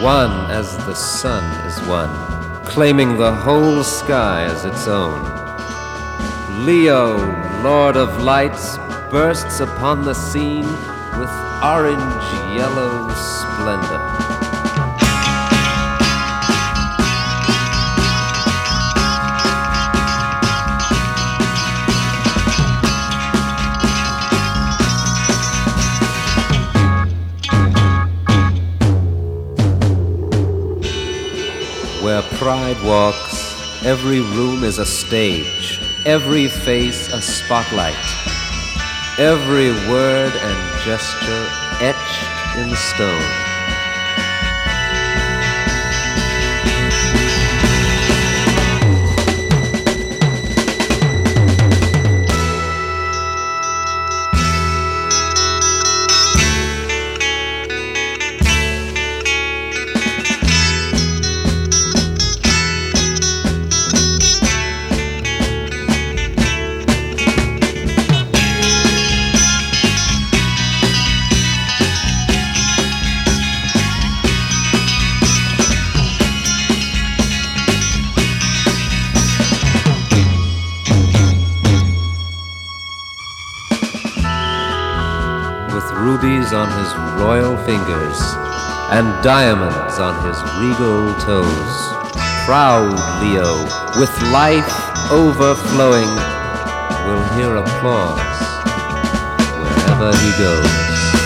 one as the sun is one, claiming the whole sky as its own. Leo, Lord of Lights, bursts upon the scene with orange yellow splendor. Where pride walks, every room is a stage, every face a spotlight, every word and gesture etched in stone. With rubies on his royal fingers and diamonds on his regal toes. Proud Leo, with life overflowing, will hear applause wherever he goes.